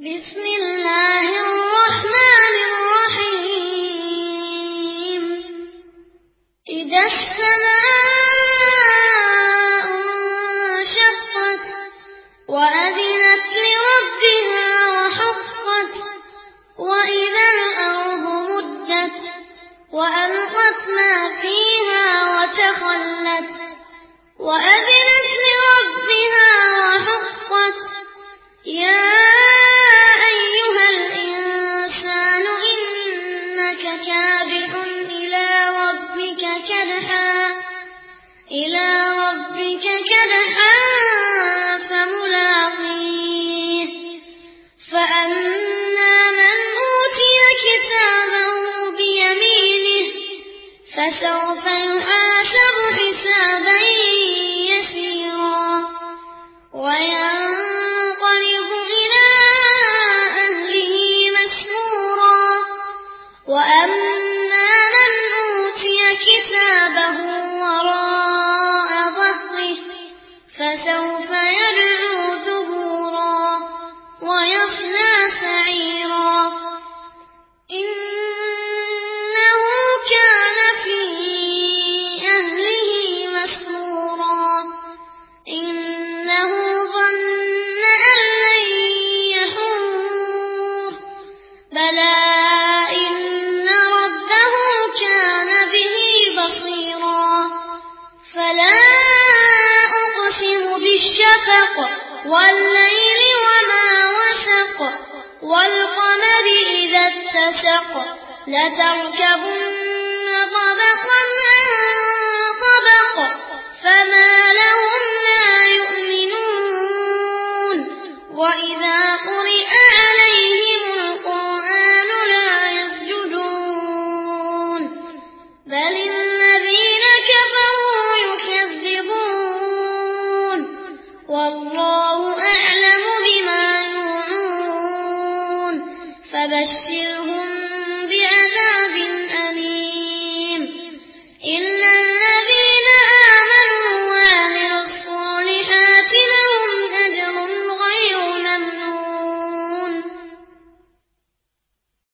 بسم الله فسوف يحاسب حسابا يسيرا وينقلب إلى أهله مسرورا وأما من أوتي كتابه وراء ظهره فسوف وسق والليل وما وسق والقمر إذا اتسق لتركبن طبقا عن طبق فما لهم لا يؤمنون. وإذا قرئ على